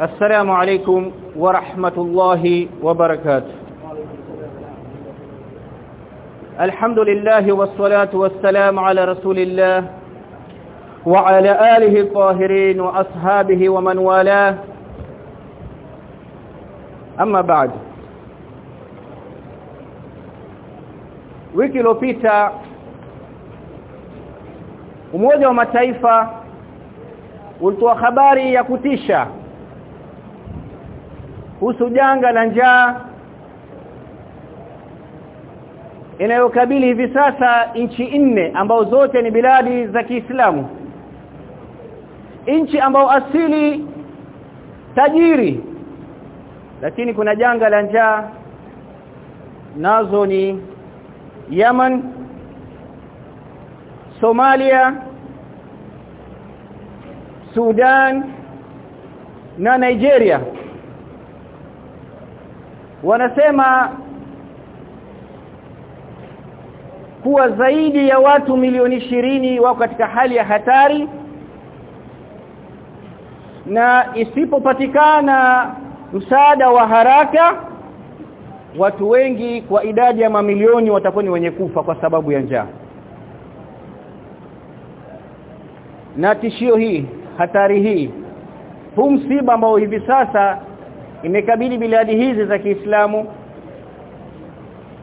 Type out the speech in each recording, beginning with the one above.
السلام عليكم ورحمة الله وبركاته. الحمد لله والصلاة والسلام على رسول الله وعلى آله الطاهرين وأصحابه ومن والاه. أما بعد. Wiki iliyopita Umoja wa Mataifa ulitoa habari ya kutisha kuhusu janga la njaa inayokabili hivi sasa nchi nne ambao zote ni biladi za Kiislamu. Nchi ambao asili tajiri lakini kuna janga la njaa. Nazo ni Yemen Somalia Sudan na Nigeria wanasema kuwa zaidi ya watu milioni ishirini wako katika hali ya hatari na isipopatikana msaada wa haraka watu wengi kwa idadi ya mamilioni watakuwa ni wenye kufa kwa sababu ya njaa. Na tishio hii hatari hii huu msiba ambao hivi sasa imekabili biladi hizi za Kiislamu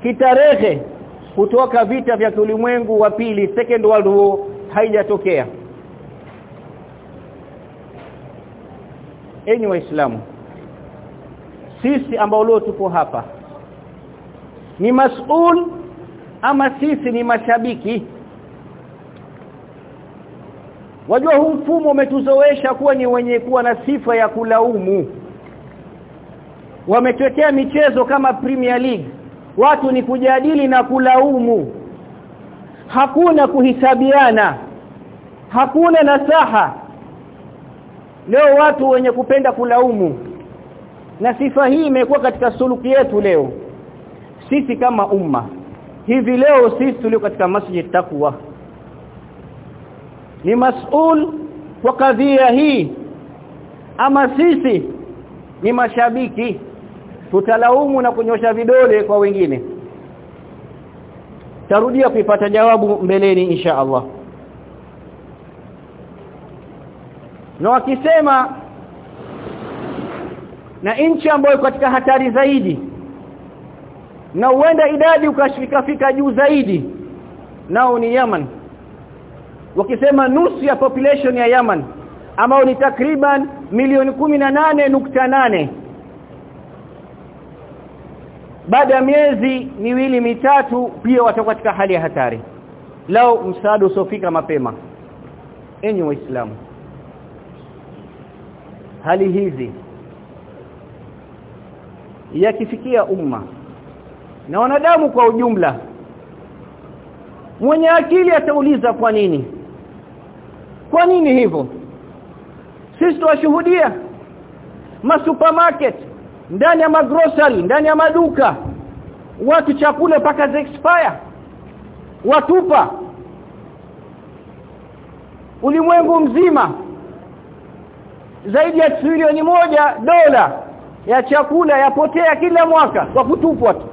kitarehe kutoka vita vya ulimwengu wa pili second world war haijatokea. Enyi waislamu sisi ambao leo tupo hapa ni masul ama sisi ni mashabiki? Wajua huu mfumo umetuzoesha kuwa ni wenye kuwa na sifa ya kulaumu wametwekea michezo kama Premier League. Watu ni kujadili na kulaumu. Hakuna kuhisabiana. Hakuna nasaha. Leo watu wenye kupenda kulaumu. Na sifa hii imekuwa katika suluki yetu leo. Sisi kama umma. Hivi leo sisi tulio katika masjid takwa ni masul kwa kadhia hii. Ama sisi ni mashabiki tutalaumu na kunyosha vidole kwa wengine. Tarudia kuipata jawabu mbeleni insha Allah. Na wakisema na nchi ambayo katika hatari zaidi na huenda idadi ukashika fika juu zaidi nao ni Yemen wakisema nusu ya population ya Yemen ambao ni takriban milioni nane baada ya miezi miwili mitatu pia watakuwa katika hali ya hatari. Lao msaada usofika mapema. Enyi waislamu hali hizi yakifikia umma na wanadamu kwa ujumla mwenye akili atauliza kwa nini? Kwa nini hivyo? Sisi tuwashuhudia masupermarket ndani ya magrocery ndani ya maduka watu chakula paka expire watupa. Ulimwengu mzima zaidi ya trilioni moja dola ya chakula yapotea kila mwaka kwa kutupwa tu.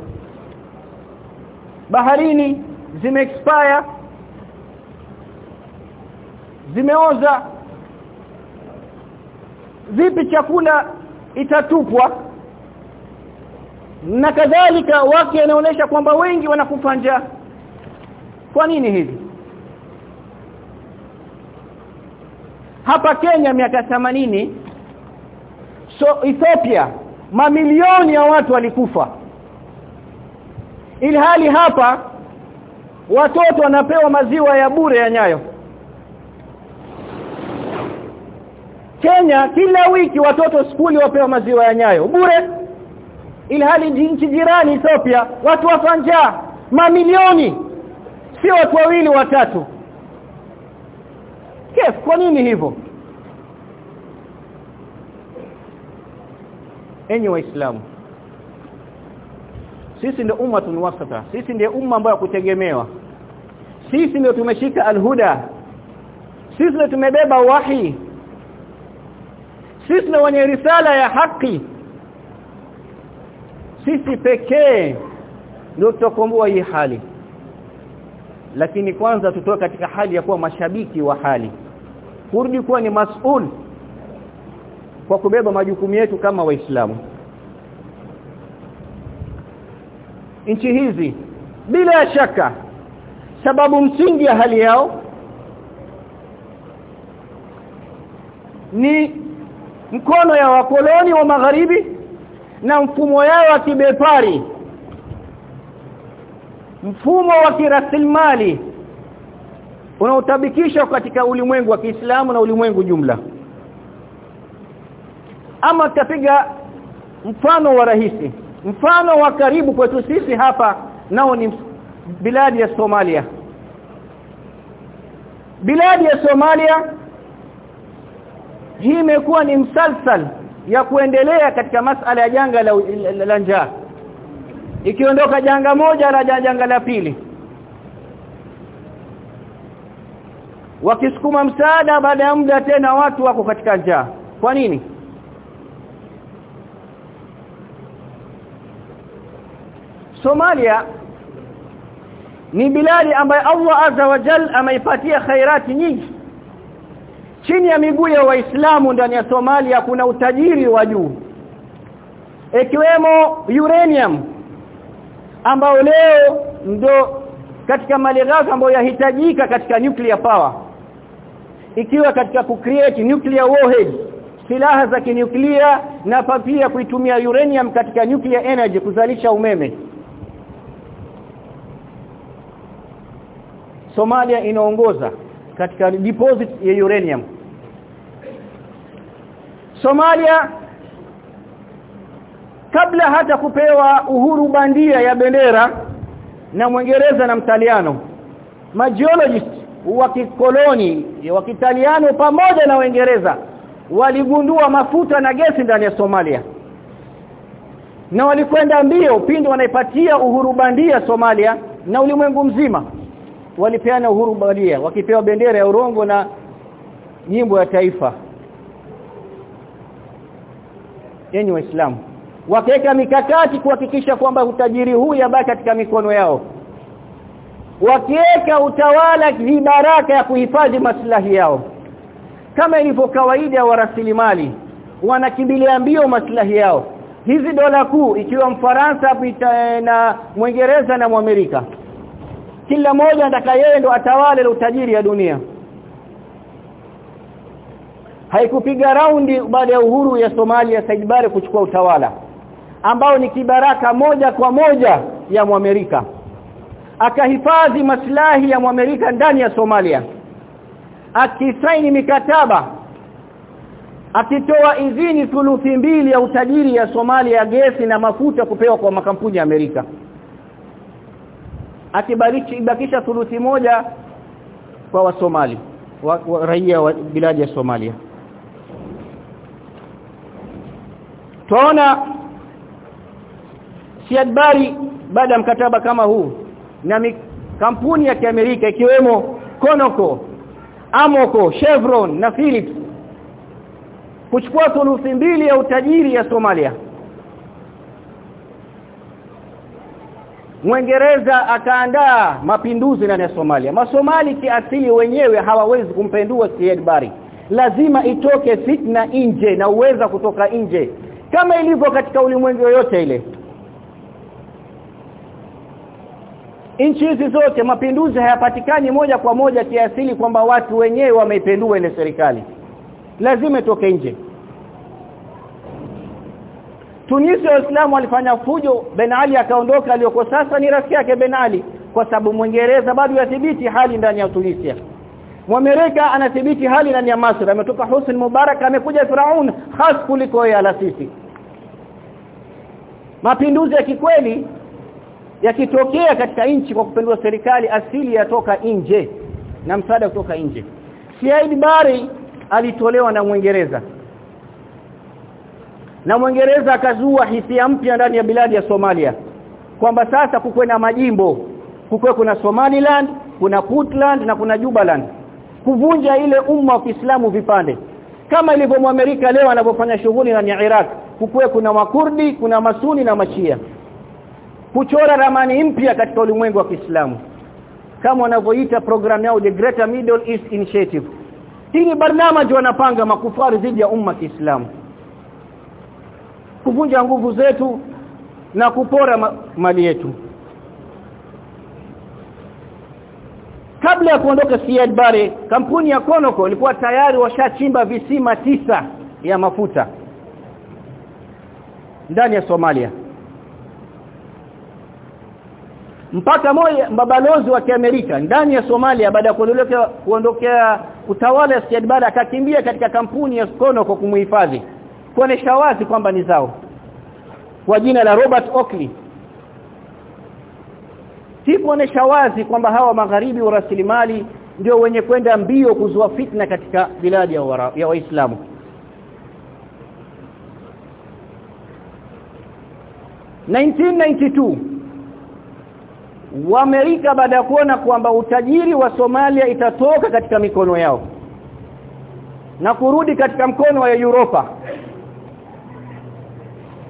Baharini zime expire zimeoza. Vipi chakula itatupwa na kadhalika wake anaonesha kwamba wengi wanakufa njaa. Kwa nini hivi? Hapa Kenya miaka 80 so Ethiopia mamilioni ya watu walikufa. Ili hali hapa watoto wanapewa maziwa ya bure ya nyayo. Kenya kila wiki watoto skuli wapewa maziwa ya nyayo. Bure ili hali nchi jirani Ethiopia watu wafa njaa mamilioni si watu wawili watatu. Kef kwa nini hivyo? Enyi waislamu sisi ndio umma wasata. Sisi ndio umma ambayo kutegemewa. Sisi ndio tumeshika alhuda. Sisi ndio tumebeba wahi. Sisi ndio wenye risala ya haki sisi pekee ndio tutakomboa hii hali. Lakini kwanza tutoe katika hali ya kuwa mashabiki wa hali. Kurudi kuwa ni masul kwa kubeba majukumu yetu kama waislamu. Nchi hizi bila shaka sababu msingi ya hali yao ni mkono ya wakoloni wa magharibi na mfumo yao wa kibepari mfumo wa kirasilimali unaotabikishwa katika ulimwengu wa Kiislamu na ulimwengu jumla. Ama tapiga mfano wa rahisi mfano wa karibu kwetu sisi hapa nao ni biladi ya Somalia. Biladi ya Somalia hii imekuwa ni msalsal ya kuendelea katika masala ya janga la, la, la la njaa. Ikiondoka janga moja la janga la pili. Wakisukuma msaada baada ya muda tena watu wako katika njaa. Kwa nini? Somalia ni biladi ambayo Allah azza wa jalla ameipatia khairati nyingi chini ya miguu ya waislamu ndani ya Somalia kuna utajiri wa juu ikiwemo uranium ambao leo ndo katika malighafi ambayo yahitajika katika nuclear power ikiwa katika kucreate nuclear warhead silaha za kinyuklia na pia kuitumia uranium katika nuclear energy kuzalisha umeme. Somalia inaongoza katika deposit ya uranium Somalia kabla hata kupewa uhuru bandia ya bendera na Mwingereza na Mtaliano majiologist wa kikoloni wa Kitaliano pamoja na Waingereza waligundua mafuta na gesi ndani ya Somalia. Na walikwenda mbio pindi wanaipatia uhuru bandia Somalia na ulimwengu mzima. Walipeana uhuru bandia wakipewa bendera ya urongo na nyimbo ya taifa yenye waislamu wakaweka mikakati kuhakikisha kwamba utajiri huu yabaki katika mikono yao. Wakiweka utawala vibaraka ya kuhifadhi maslahi yao. Kama ilivyo kawaida wa rasilimali wanakimbilia mbio maslahi yao. Hizi dola kuu ikiwa mfaransa na mwingereza na mwamerika kila mmoja anataka yeye ndo atawale utajiri ya dunia haikupiga raundi baada ya uhuru ya Somalia Said Barre kuchukua utawala ambao ni kibaraka moja kwa moja ya mwamerika. Akahifadhi maslahi ya mwamerika ndani ya Somalia akisaini mikataba akitoa idhini thuluthi mbili ya utajiri ya Somalia gesi na mafuta kupewa kwa makampuni ya Amerika. Akibariki ibakisha thuluthi moja kwa wasomali wa, wa, raia wa biladi ya Somalia tuona Siad Bari baada ya mkataba kama huu na kampuni ya Kiamerika ikiwemo konoko Amoco, Chevron na Philips kuchukua thuluthi mbili ya utajiri ya Somalia Mwingereza akaandaa mapinduzi ndani ya Somalia. Masomali kiasili wenyewe hawawezi kumpendua Siad Bari. Lazima itoke fitna nje na uweza kutoka nje kama ilivyo katika ulimwengu yoyote ile. Nchi hizi zote mapinduzi hayapatikani moja kwa moja kiasili kwamba watu wenyewe wameipendua ile serikali. Lazima itoke nje. Tunisia waislamu walifanya fujo Ben Ali akaondoka aliyoko sasa ni rafiki yake Ben Ali kwa sababu Mwingereza bado yathibiti hali ndani ya Tunisia Mwamerika anathibiti hali ndani ya Masri ametoka Hussein Mubarak amekuja Firaun hasa kuliko yeye alasisi Mapinduzi ya kikweli yakitokea katika nchi kwa kupindua serikali asili yatoka nje na msaada kutoka nje. Said Bari alitolewa na Mwingereza. Na Mwingereza akazua hisia mpya ndani ya biladi ya Somalia kwamba sasa kukwe na majimbo kukwe kuna Somaliland kuna Puntland na kuna Jubaland. Kuvunja ile umma wa Kiislamu vipande. Kama ilivyo Amerika leo anapofanya shughuli ndani ya Iraq kukuwe kuna makurdi kuna masuni na mashia. Kuchora ramani mpya katika ulimwengu wa Kiislamu. Kama wanavyoita program yao the Greater Middle East Initiative. Hii ni wanapanga makufari dhidi ya umma Kiislamu. Kuvunja nguvu zetu na kupora ma mali yetu. Kabla ya kuondoka Siad Bare kampuni ya konoko ilikuwa tayari washachimba visima tisa ya mafuta ndani ya Somalia. Mpaka moja mabalozi wa Kiamerika ndani ya Somalia baada ya kuondokea kuondokea utawala wa baada akakimbia katika kampuni ya Conoco kumuhifadhi. Kuonesha wazi kwamba ni zao. Kwa jina la Robert Oakley. Si kuonesha wazi kwamba hawa magharibi wa rasilimali ndio wenye kwenda mbio kuzua fitna katika biladi ya waislamu (1992) Waamerika baada ya kuona kwamba utajiri wa Somalia itatoka katika mikono yao na kurudi katika mkono wa Europa.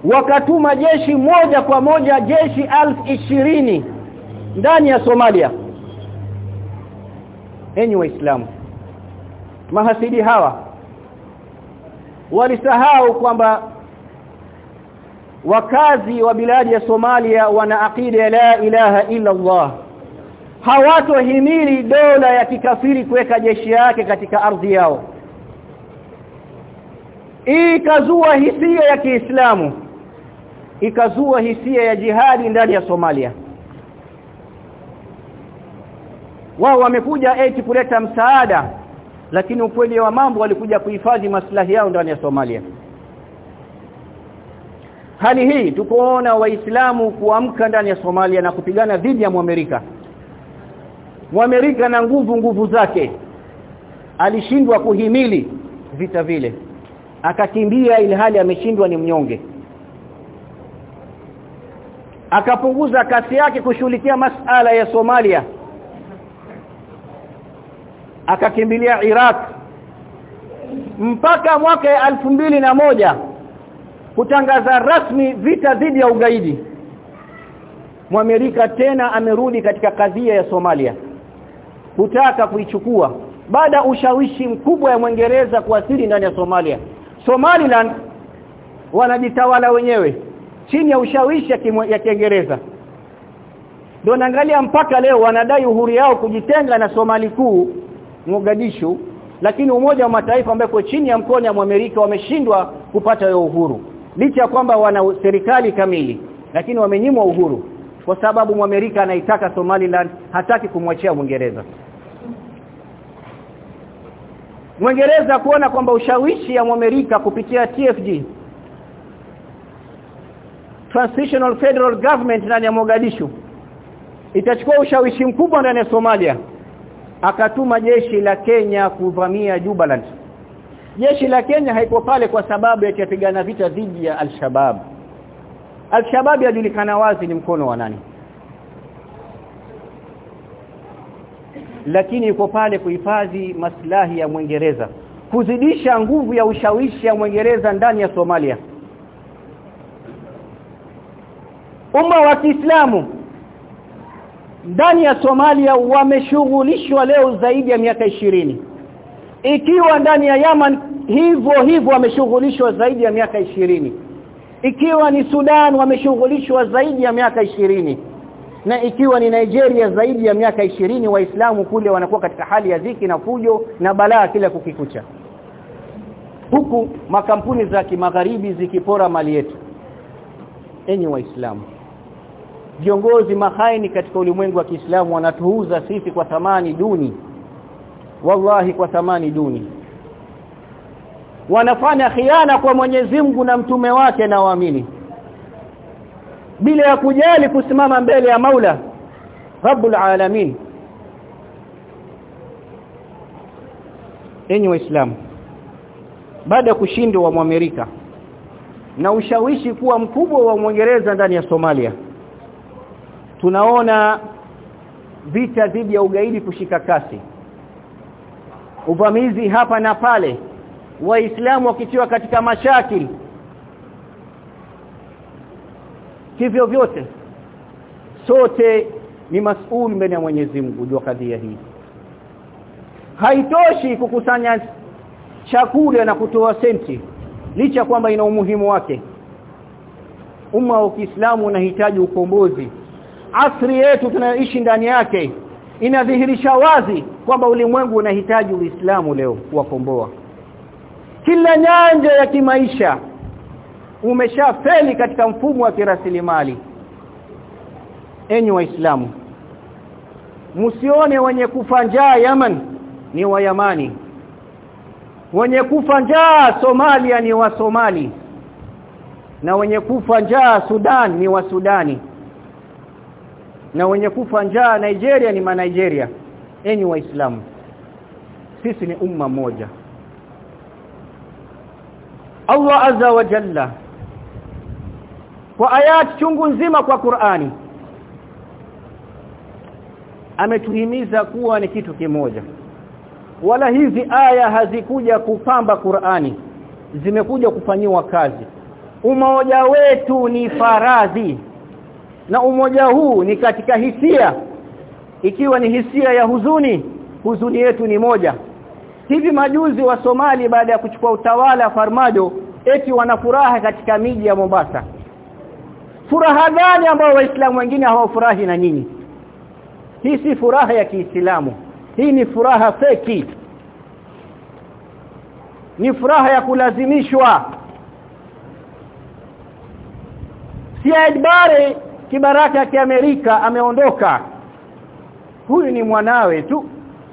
Wakatuma jeshi moja kwa moja jeshi alf ishirini ndani ya Somalia. Enyi waislamu mahasidi hawa walisahau kwamba wakazi wa biladi ya Somalia wana akida la ilaha illa Allah. Hawatohimili dola ya kikafiri kuweka jeshi yake katika ardhi yao. Ikazua hisia ya Kiislamu. Ikazua hisia ya jihadi ndani ya Somalia. Wao wamekuja eti kuleta msaada lakini ukweli wa mambo walikuja kuhifadhi maslahi yao ndani ya Somalia hali hii tukoona waislamu kuamka ndani ya Somalia na kupigana dhidi ya Muamerika. Muamerika na nguvu nguvu zake. Alishindwa kuhimili vita vile. Akakimbia ili hali ameshindwa ni mnyonge. Akapunguza kasi yake kushughulikia masala ya Somalia. Akakimbilia Iraq. Mpaka mwaka moja kutangaza rasmi vita dhidi ya ugaidi. Mwamerika tena amerudi katika kadhia ya Somalia kutaka kuichukua baada ushawishi mkubwa ya Mwingereza kuasili ndani ya Somalia. Somaliland wanajitawala wenyewe chini ya ushawishi ya Kiingereza. Ndio naangalia mpaka leo wanadai uhuru yao kujitenga na Somali kuu Mogadishu lakini umoja wa mataifa ambao chini ya mkono wa Amerika wameshindwa kupata hiyo uhuru licha ya kwamba wana serikali kamili lakini wamenyimwa uhuru. Kwa sababu Mwamerika anaitaka Somaliland hataki kumwachia Mwingereza. Mwingereza kuona kwamba ushawishi ya Mwamerika kupitia TFG Transitional Federal Government ndani ya Mogadishu itachukua ushawishi mkubwa ndani ya Somalia. Akatuma jeshi la Kenya kuvamia Jubaland jeshi la Kenya haiko pale kwa sababu ya kupigana vita dhidi ya Al-Shabaab Al-Shabaab yajulikana wazi ni mkono wa nani. Lakini yuko pale kuhifadhi maslahi ya Mwingereza. Kuzidisha nguvu ya ushawishi ya Mwingereza ndani ya Somalia. Umma wa Kiislamu ndani ya Somalia wameshughulishwa leo zaidi ya miaka ishirini ikiwa ndani ya Yaman hivyo hivyo wameshughulishwa zaidi ya miaka ishirini. Ikiwa ni Sudan wameshughulishwa zaidi ya miaka ishirini. Na ikiwa ni Nigeria zaidi ya miaka ishirini waislamu kule wanakuwa katika hali ya dhiki na fujo na balaa kila kukikucha. Huku makampuni za kimagharibi zikipora mali yetu. Enyi waislamu viongozi mahaini katika ulimwengu wa Kiislamu wanatuuza sisi kwa thamani duni wallahi kwa thamani duni. Wanafanya khiana kwa Mwenyezi Mungu na mtume wake na waamini. Bila ya kujali kusimama mbele ya Maula Rabbul Alamin. Enyi waislamu baada ya kushindwa wa Amerika na ushawishi kuwa mkubwa wa Mwingereza ndani ya Somalia tunaona vita dhidi ya ugaidi kushika kasi uvamizi hapa na pale. Waislamu wakitiwa katika mashakili hivyo vyote. Sote ni masuuli mbele ya Mwenyezi Mungu jua kadhia hii. Haitoshi kukusanya chakula na kutoa senti licha kwamba ina umuhimu wake. Umma wa Kiislamu unahitaji ukombozi. Asri yetu tunayoishi ndani yake inadhihirisha wazi kwamba ulimwengu unahitaji Uislamu leo kuwakomboa. Kila nyanja ya kimaisha umeshafeli katika mfumo wa kirasilimali. Enyi waislamu msione wenye kufa njaa Yaman ni wa Yamani. Wenye kufa njaa Somalia ni wa Somali. Na wenye kufa njaa Sudan ni wa Sudani na wenye kufa njaa Nigeria ni ma Nigeria enyi waislamu sisi ni umma moja. Allah azza wa jalla kwa ayat chungu nzima kwa Qur'ani ametuhimiza kuwa ni kitu kimoja. Wala hizi aya hazikuja kupamba Qur'ani zimekuja kufanyiwa kazi. Umoja wetu ni faradhi na umoja huu ni katika hisia. Ikiwa ni hisia ya huzuni huzuni yetu ni moja. Hivi majuzi wa Somali baada ya kuchukua utawala Farmajo eti wana furaha katika miji ya Mombasa. Furaha gani ambayo waislamu wengine hawafurahi na nyinyi? Hii si furaha ya Kiislamu. Hii ni furaha feki. Ni furaha ya kulazimishwa. Siad Barre kibaraka ya Amerika ameondoka. Huyu ni mwanawe tu.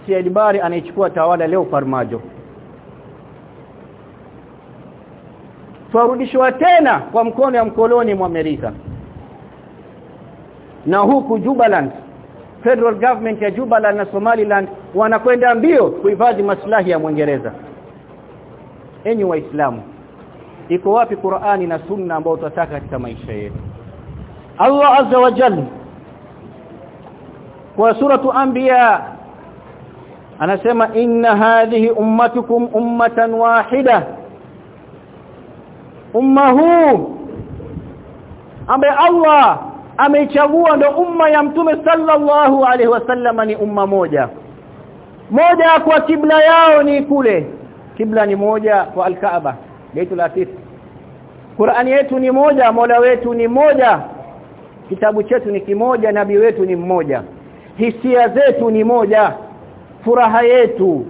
Siad Bari anaichukua tawala leo Farmajo. Twarudishwa tena kwa mkono ya mkoloni mwa Amerika. Na huku Jubaland federal government ya Jubaland na Somaliland wanakwenda mbio kuhifadhi maslahi ya Mwingereza. Enyi waislamu iko wapi Qur'ani na Sunna ambao tutataka katika maisha yetu Allah azza wa jalla kwa suratu anbiya anasema inna hadhihi ummatukum ummatan wahida. Umma huu ambaye Allah ameichagua ndo umma ya mtume sallallahu alaihi wasallam ni umma moja. Moja kwa kibla yao ni kule. Kibla ni moja kwa alkaaba Baitul atif Qur'an yetu ni moja Mola wetu ni moja kitabu chetu ni kimoja nabii wetu ni mmoja. Hisia zetu ni moja. Furaha yetu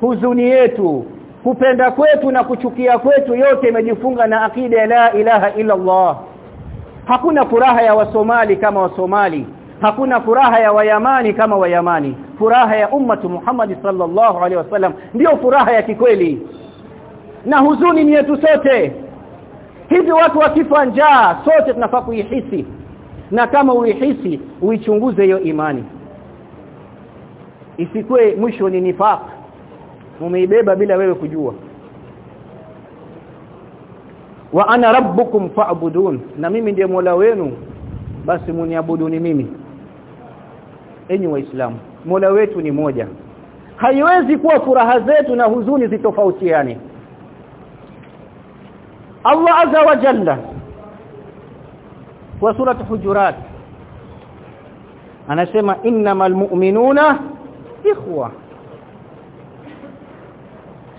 huzuni yetu kupenda kwetu na kuchukia kwetu yote imejifunga na akida ya la ilaha illa Allah hakuna furaha ya wasomali kama wasomali. Hakuna furaha ya wayamani kama wayamani. Furaha ya ummatu Muhammad sallallahu alaihi wasallam ndio furaha ya kikweli. Na huzuni ni yetu sote. Hivi watu wakifa njaa sote tunafaa kuihisi na kama uihisi uichunguze hiyo imani. Isikwe mwisho ni nifaq. Umeibeba bila wewe kujua. Wa ana rabbukum fa'budun. Na mimi ndiye Mola wenu basi muniabuduni mimi. Enyi waislamu Mola wetu ni moja. Haiwezi kuwa furaha zetu na huzuni zitofautiane. Allah azza wa jalla kwa sura hujurat. Anasema innamal mu'minuna ikhwa.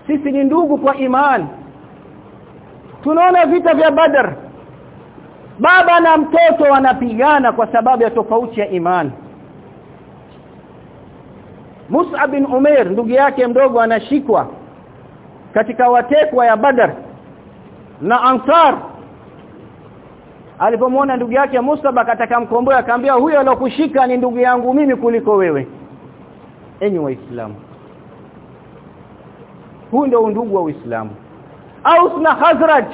Sisi ni ndugu kwa imani tunaona vita vya badar baba na mtoto wanapigana kwa sababu ya tofauti ya imani Mus'ab bin Umair ndugu yake mdogo anashikwa katika watekwa ya Badar na Ansar alipomwona ndugu yake Mus'ab akataka mkomboe akamwambia huyo aliyokushika ni ndugu yangu mimi kuliko wewe. Enyi waislamu huu ndio undugu wa Uislamu. Aus na hazraj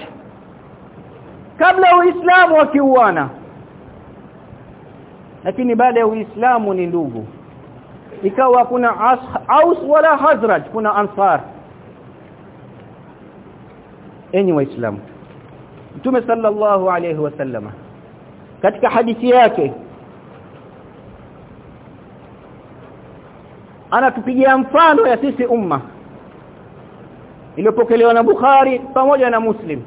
kabla Uislamu wakiuana. Lakini baada ya Uislamu ni ndugu. Ikawa kuna Aus wala hazraj kuna Ansar. Enyi waislamu Mtume sallallahu alayhi wasallama katika hadithi yake anatupigia mfano ya sisi umma iliyopokelewa na Bukhari pamoja na Muslim.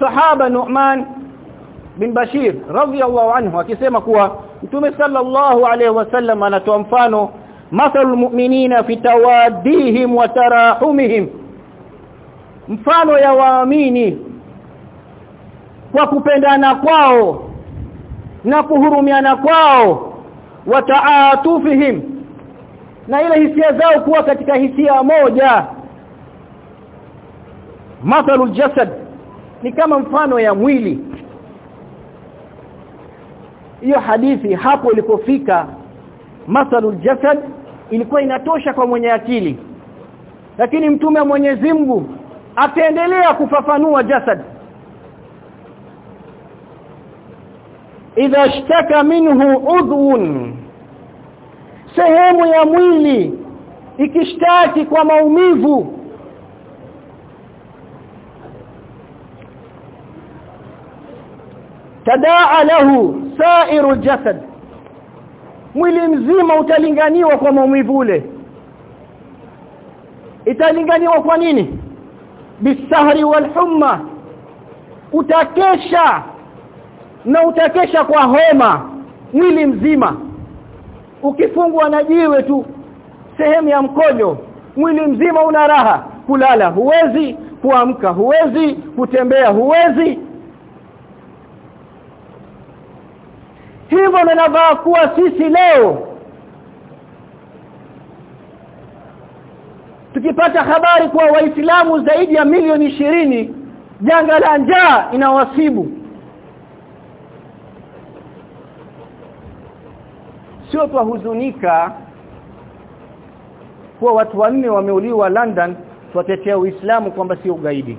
Sahaba Nu'man bin Bashir radhiyallahu anhu akisema kuwa Mtume sallallahu alayhi wasallam anatoa mfano mathalul mu'minina fi tawaddihim wa tarahumihim mfano ya waamini kwa kupendana kwao na kuhurumiana kwao wa taatufihim na ile hisia zao kuwa katika hisia moja. Mathalu jasad ni kama mfano ya mwili. Hiyo hadithi hapo ilipofika mathalu jasad ilikuwa inatosha kwa mwenye akili. Lakini mtume wa Mwenyezi Mungu ataendelea kufafanua jasad. Idha ishtaka minhu udhun. Sehemu ya mwili ikishtaki kwa maumivu. Tadaa lahu sairu jasad. Mwili mzima utalinganiwa kwa maumivu ule. Italinganiwa kwa nini bisahri walhumma utakesha na utakesha kwa homa mwili mzima. Ukifungwa na jiwe tu sehemu ya mkojo mwili mzima una raha. Kulala huwezi kuamka huwezi kutembea huwezi. Hivyo ninavaa kuwa sisi leo tukipata habari kuwa waislamu zaidi ya milioni ishirini janga la njaa inawasibu. Sio tuhuzunika kuwa watu wanne wameuliwa London tuwatetea Uislamu kwamba sio ugaidi.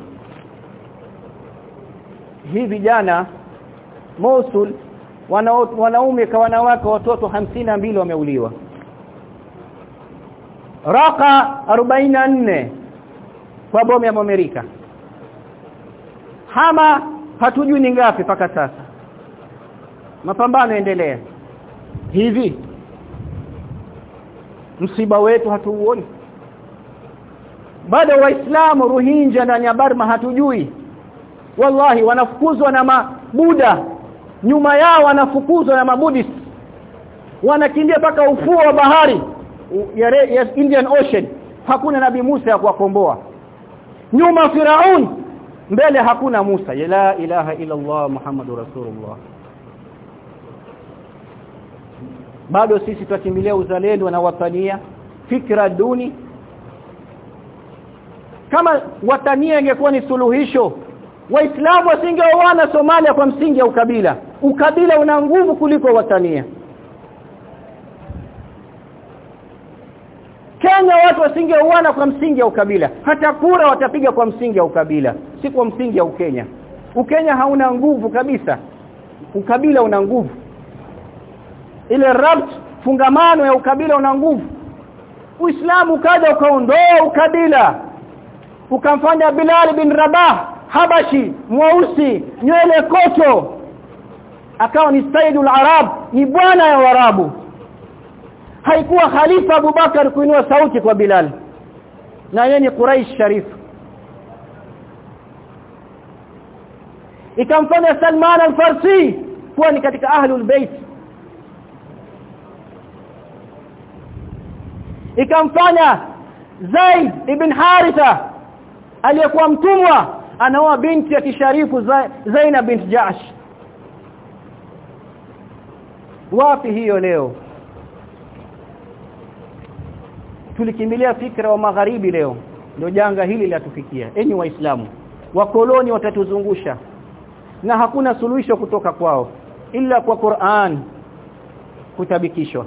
Hii vijana Mosul wanaume kwa wanawake watoto mbili wameuliwa Raka 44 kwa bomu ya Amerika Hama hatujui ni ngapi paka sasa. Mapambano endelea hivi msiba wetu hatuuoni? Bado waislamu ruhinja ndani ya hatujui. Wallahi wanafukuzwa na mabuda. Nyuma yao wanafukuzwa na mabudis. Wanakimbia paka ufuo wa bahari ya, Indian Ocean hakuna nabi Musa ya kuwakomboa. Nyuma Firaun mbele hakuna Musa. La ilaha illa Allah Muhammadur Rasulullah. Bado sisi tuakimbilia uzalendo na watania fikra duni. Kama watania ingekuwa ni suluhisho waislamu wasingeoana Somalia kwa msingi ya ukabila. Ukabila una nguvu kuliko watania Kenya watu wasingeuana kwa msingi ya ukabila. Hata kura watapiga kwa msingi ya ukabila si kwa msingi ya ukenya. Ukenya hauna nguvu kabisa. Ukabila una nguvu. Ile rabt fungamano ya ukabila una nguvu. Uislamu kaja ukaondoa ukabila. Ukamfanya Bilal bin Rabah Habashi mweusi nywele koto. Akawa ni Saidul Arab ni bwana ya Warabu haikuwa khalifa Abubakar kuinua sauti kwa Bilal. Na yeye ni Quraysh Sharif. Ikamfanya Salman al-Farsi kuwa ni katika ahlul bait. Ikamfanya Zaid ibn Haritha aliyekuwa mtumwa anaoa binti ya kisharifu Zainab bint Ja'sh. Wapi hiyo leo tulikimbilia fikra wa magharibi leo. Ndio janga hili latufikia. Enyi waislamu wakoloni watatuzungusha. Na hakuna suluhisho kutoka kwao ila kwa Qur'an kutabikishwa.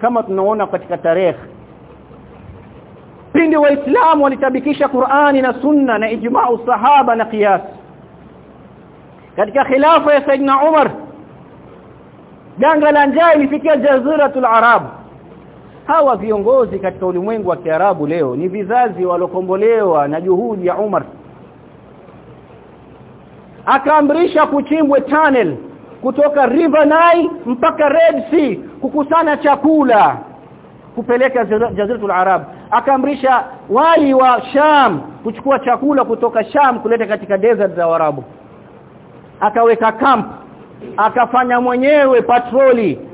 Kama tunaona katika tarehe pindi waislamu walitabikisha Qur'ani na sunna na ijma'u sahaba na qiyas. Katika khilafa ya Saidina Umar janga la njaa ilifikia jaziratul arab hawa viongozi katika ulimwengu wa Kiarabu leo ni vizazi walokombolewa na juhudi ya Umar akaamrisha kuchimbwe tunnel kutoka River Nile mpaka Red Sea kukusanya chakula kupeleka jaziratul arab. Akaamrisha wali wa Sham kuchukua chakula kutoka Sham kuleta katika desert za Warabu akaweka camp akafanya mwenyewe patroli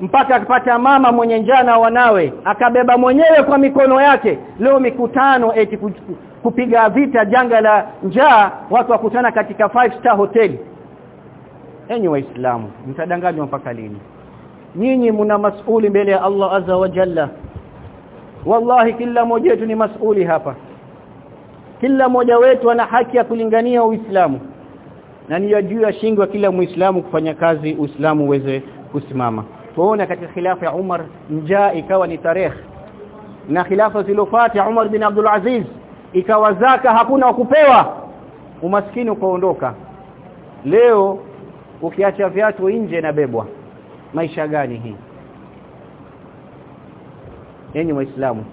mpaka akapata mama mwenye njana wanawe akabeba mwenyewe kwa mikono yake. Leo mikutano eti kupiga vita janga la njaa watu wakutana katika five star hotel. Enyi waislamu mtadanganywa mpaka lini? Nyinyi mna masuli mbele ya Allah azza wa jalla. Wallahi kila mmoja wetu ni masuli hapa. Kila mmoja wetu ana haki ya kulingania uislamu. Na ni juu ya shingo ya kila muislamu kufanya kazi uislamu uweze kusimama tuona katika khilafa ya Umar njaa ikawa ni tarehe. Na khilafa zilofuata Umar bin Abdul Aziz ikawa zaka hakuna kupewa. Umaskini ukaondoka. Leo ukiacha viatu nje na bebwa. Maisha gani hii? Yenye waislamu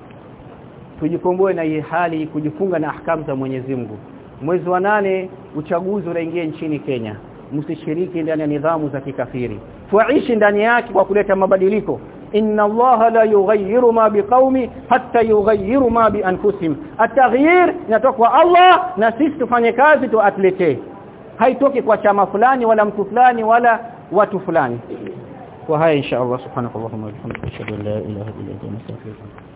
tujikomboe na hii hali kujifunga na ahkamu za Mwenyezi Mungu. Mwezi wa nane uchaguzi unaingia nchini Kenya. Msishiriki ndani ya nidhamu za kikafiri tuishi ndani yake kwa kuleta mabadiliko. Inna allaha la yughayyiru ma biqaumi hatta yughayyiru ma bi anfusihim. At-taghyir inatoka kwa Allah na sisi tufanye kazi tuatletee haitoki kwa chama fulani wala mtu fulani wala watu fulani. Wa haya insha Allah subhanahu wa ta'ala ashhadu an la ilaha illa anta astaghfiruka